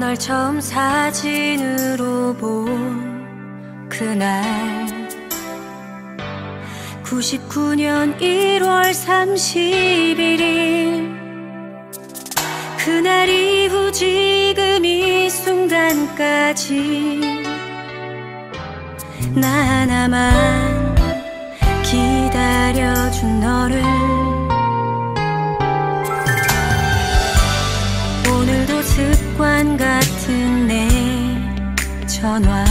널 처음 사진으로 본 그날. 99년 1월 31일 그날 이후 지금 이 순간까지 나 하나만 기다려준 너를. 오늘도 습관 같은 내 전화.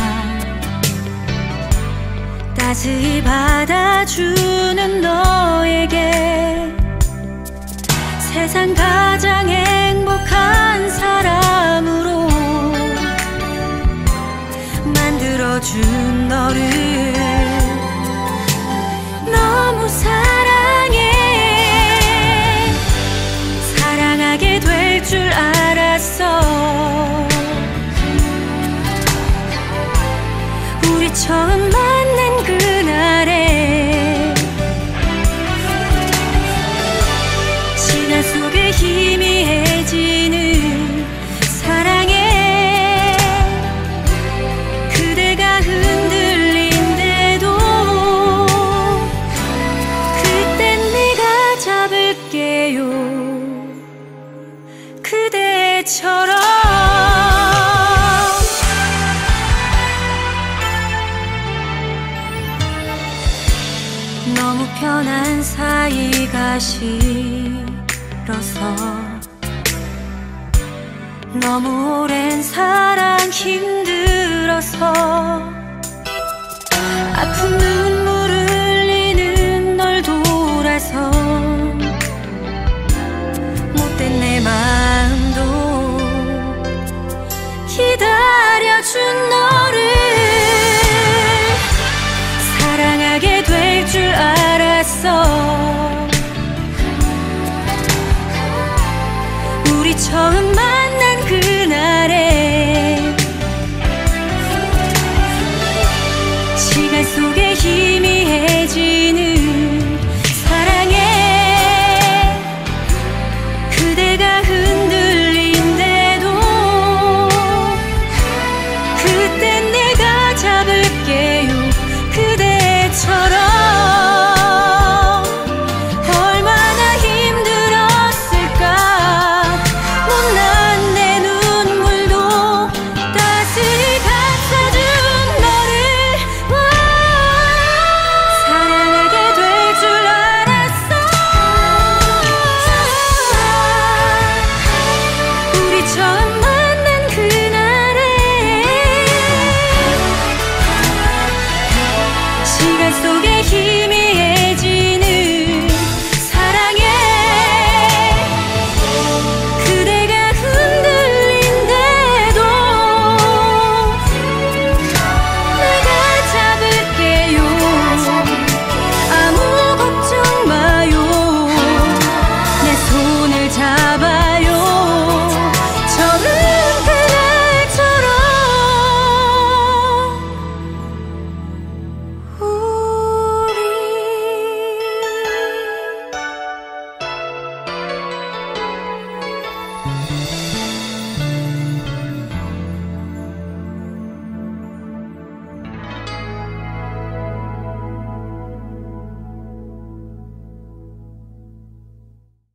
따스히 받아주는 너에게 세상 가장 행복한 사람으로 만들어준 너를 사이가 싫어서 너무 오랜 사랑 힘들어서 아픈 눈물 흘리는 널 돌아서 못된 내 마음도 기다려준 너 turn back.